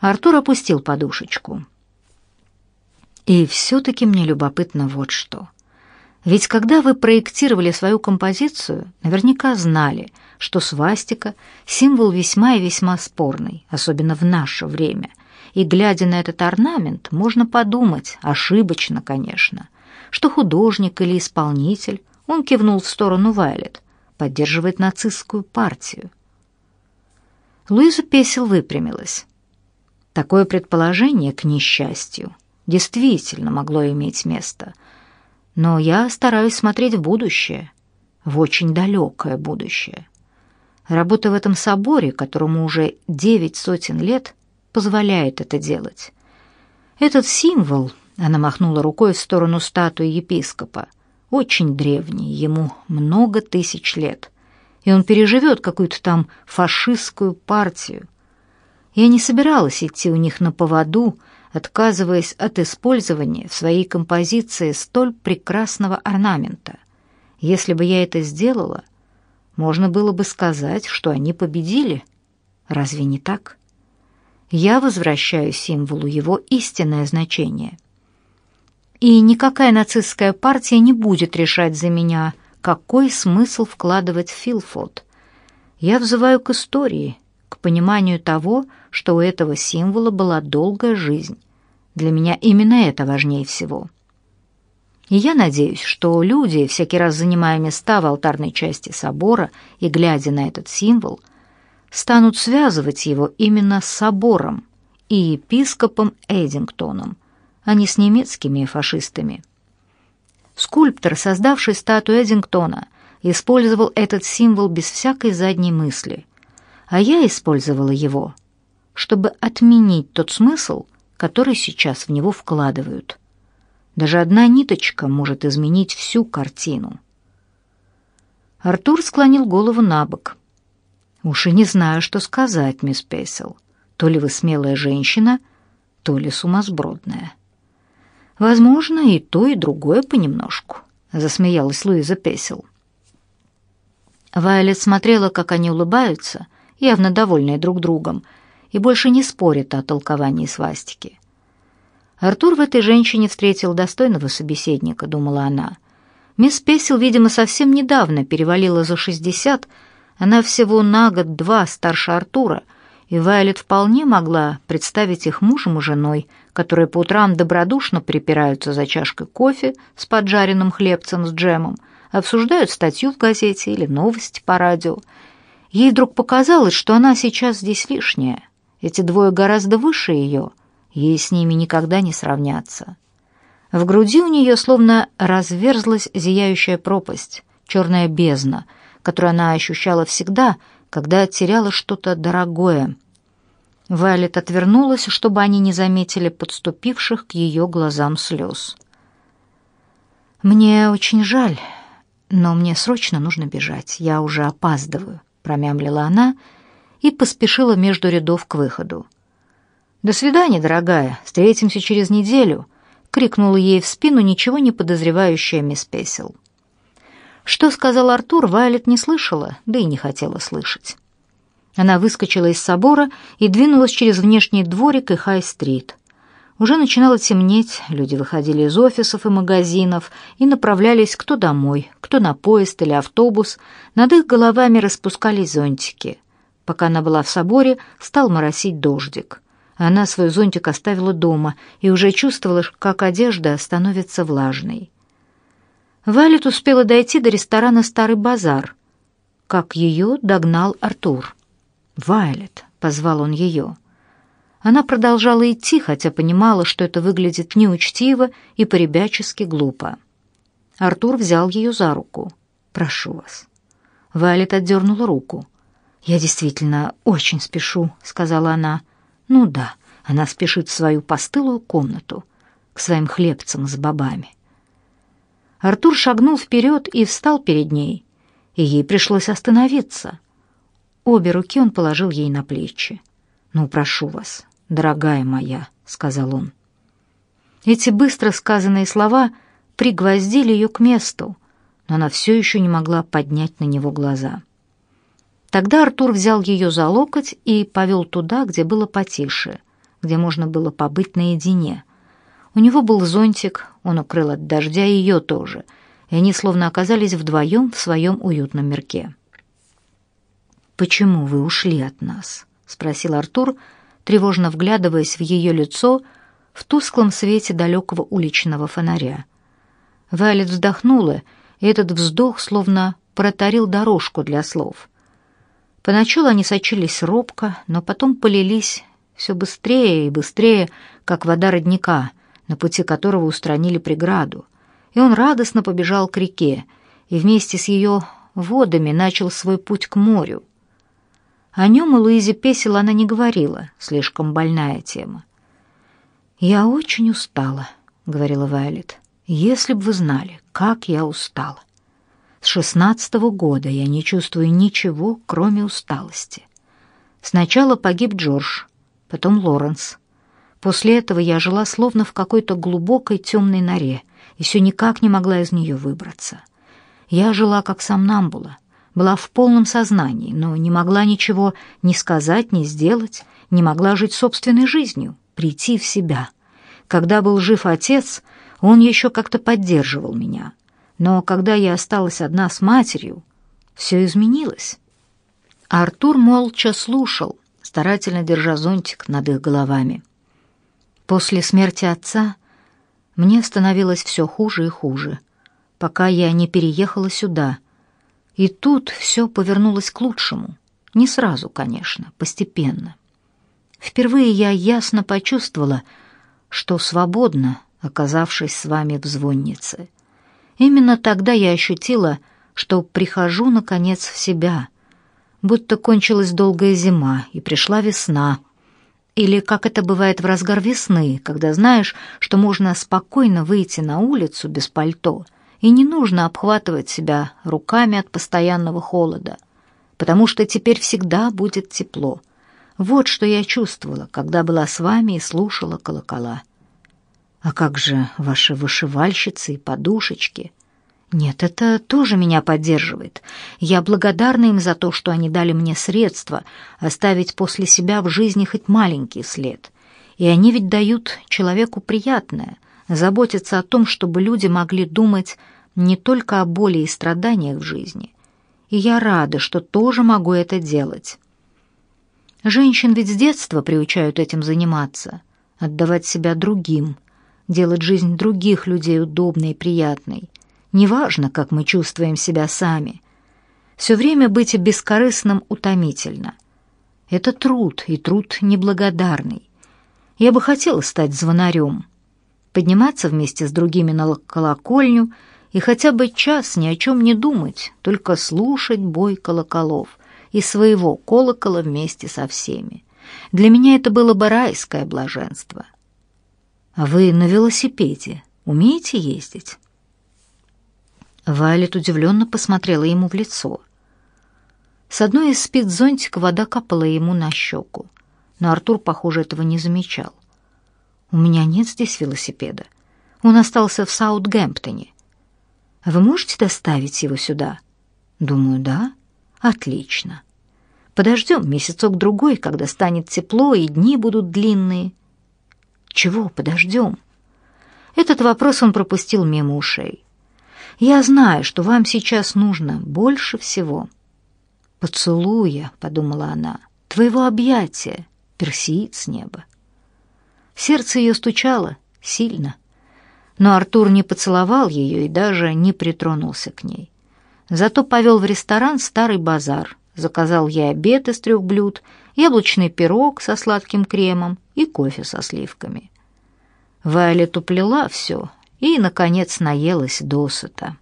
Артур опустил подушечку. И все-таки мне любопытно вот что. Ведь когда вы проектировали свою композицию, наверняка знали, что свастика — символ весьма и весьма спорный, особенно в наше время. И, глядя на этот орнамент, можно подумать, ошибочно, конечно, что художник или исполнитель, он кивнул в сторону Вайлет, поддерживает нацистскую партию. Луиза Песел выпрямилась. Такое предположение, к несчастью, действительно могло иметь место. Но я стараюсь смотреть в будущее, в очень далекое будущее. Работа в этом соборе, которому уже девять сотен лет, позволяет это делать. Этот символ, она махнула рукой в сторону статуи епископа, очень древний, ему много тысяч лет, и он переживет какую-то там фашистскую партию. Я не собиралась идти у них на поводу, отказываясь от использования в своей композиции столь прекрасного орнамента. Если бы я это сделала, можно было бы сказать, что они победили. Разве не так? Я возвращаю символу его истинное значение. И никакая нацистская партия не будет решать за меня, какой смысл вкладывать в Филфорд. Я взываю к истории, к пониманию того, что у этого символа была долгая жизнь. Для меня именно это важнее всего. И я надеюсь, что люди, всякий раз занимая места в алтарной части собора и глядя на этот символ, станут связывать его именно с собором и епископом Эдингтоном, а не с немецкими фашистами. Скульптор, создавший статую Эдингтона, использовал этот символ без всякой задней мысли, а я использовала его, чтобы отменить тот смысл, который сейчас в него вкладывают. Даже одна ниточка может изменить всю картину. Артур склонил голову на бок. «Уж и не знаю, что сказать, мисс Пейсел. То ли вы смелая женщина, то ли сумасбродная». «Возможно, и то, и другое понемножку», — засмеялась Луиза Песел. Вайолет смотрела, как они улыбаются, явно довольные друг другом, и больше не спорит о толковании свастики. Артур в этой женщине встретил достойного собеседника, думала она. Мисс Песел, видимо, совсем недавно перевалила за шестьдесят, она всего на год-два старше Артура, и Вайлет вполне могла представить их мужем и женой, которые по утрам добродушно припираются за чашкой кофе с поджаренным хлебцем с джемом, обсуждают статью в газете или новости по радио. Ей вдруг показалось, что она сейчас здесь лишняя. Эти двое гораздо выше ее — ей с ними никогда не сравняться. В груди у нее словно разверзлась зияющая пропасть, черная бездна, которую она ощущала всегда, когда теряла что-то дорогое. Вайлет отвернулась, чтобы они не заметили подступивших к ее глазам слез. «Мне очень жаль, но мне срочно нужно бежать. Я уже опаздываю», — промямлила она и поспешила между рядов к выходу. «До свидания, дорогая, встретимся через неделю», — крикнула ей в спину ничего не подозревающая мисс Песел. Что сказал Артур, Вайлет не слышала, да и не хотела слышать. Она выскочила из собора и двинулась через внешний дворик и Хай-стрит. Уже начинало темнеть, люди выходили из офисов и магазинов и направлялись кто домой, кто на поезд или автобус, над их головами распускались зонтики. Пока она была в соборе, стал моросить дождик. Она свой зонтик оставила дома и уже чувствовала, как одежда становится влажной. Валет успела дойти до ресторана «Старый базар», как ее догнал Артур. «Вайлет», — позвал он ее. Она продолжала идти, хотя понимала, что это выглядит неучтиво и поребячески глупо. Артур взял ее за руку. «Прошу вас». Вайлет отдернула руку. «Я действительно очень спешу», — сказала она. Ну да, она спешит в свою постылую комнату, к своим хлебцам с бобами. Артур шагнул вперед и встал перед ней, и ей пришлось остановиться. Обе руки он положил ей на плечи. «Ну, прошу вас, дорогая моя», — сказал он. Эти быстро сказанные слова пригвоздили ее к месту, но она все еще не могла поднять на него глаза. Тогда Артур взял ее за локоть и повел туда, где было потише, где можно было побыть наедине. У него был зонтик, он укрыл от дождя ее тоже, и они словно оказались вдвоем в своем уютном мирке. «Почему вы ушли от нас?» — спросил Артур, тревожно вглядываясь в ее лицо в тусклом свете далекого уличного фонаря. Вайлет вздохнула, и этот вздох словно протарил дорожку для слов. Поначалу они сочились робко, но потом полились все быстрее и быстрее, как вода родника, на пути которого устранили преграду. И он радостно побежал к реке, и вместе с ее водами начал свой путь к морю. О нем и Луизе Песел она не говорила, слишком больная тема. «Я очень устала», — говорила Вайлет. «Если бы вы знали, как я устала. С шестнадцатого года я не чувствую ничего, кроме усталости. Сначала погиб Джордж, потом Лоренс. После этого я жила словно в какой-то глубокой темной норе и все никак не могла из нее выбраться. Я жила как сомнамбула, была в полном сознании, но не могла ничего ни сказать, ни сделать, не могла жить собственной жизнью, прийти в себя. Когда был жив отец, он еще как-то поддерживал меня, но когда я осталась одна с матерью, все изменилось. Артур молча слушал, старательно держа зонтик над их головами. После смерти отца мне становилось все хуже и хуже, пока я не переехала сюда. И тут все повернулось к лучшему. Не сразу, конечно, постепенно. Впервые я ясно почувствовала, что свободна, оказавшись с вами в звоннице — Именно тогда я ощутила, что прихожу, наконец, в себя, будто кончилась долгая зима и пришла весна. Или как это бывает в разгар весны, когда знаешь, что можно спокойно выйти на улицу без пальто, и не нужно обхватывать себя руками от постоянного холода, потому что теперь всегда будет тепло. Вот что я чувствовала, когда была с вами и слушала колокола. А как же ваши вышивальщицы и подушечки? Нет, это тоже меня поддерживает. Я благодарна им за то, что они дали мне средства оставить после себя в жизни хоть маленький след. И они ведь дают человеку приятное, заботиться о том, чтобы люди могли думать не только о боли и страданиях в жизни. И я рада, что тоже могу это делать. Женщин ведь с детства приучают этим заниматься, отдавать себя другим – делать жизнь других людей удобной и приятной. Неважно, как мы чувствуем себя сами. Все время быть бескорыстным утомительно. Это труд, и труд неблагодарный. Я бы хотела стать звонарем, подниматься вместе с другими на колокольню и хотя бы час ни о чем не думать, только слушать бой колоколов и своего колокола вместе со всеми. Для меня это было бы райское блаженство — а вы на велосипеде умеете ездить?» Вайлет удивленно посмотрела ему в лицо. С одной из спиц зонтика вода капала ему на щеку, но Артур, похоже, этого не замечал. «У меня нет здесь велосипеда. Он остался в Саутгемптоне. Вы можете доставить его сюда?» «Думаю, да. Отлично. Подождем месяцок-другой, когда станет тепло и дни будут длинные. Чего подождем? Этот вопрос он пропустил мимо ушей. Я знаю, что вам сейчас нужно больше всего. Поцелуя, подумала она, твоего объятия, персиит с неба. Сердце ее стучало сильно, но Артур не поцеловал ее и даже не притронулся к ней. Зато повел в ресторан «Старый базар», заказал ей обед из трех блюд, яблочный пирог со сладким кремом и кофе со сливками. Вайлет уплела все и, наконец, наелась досыта.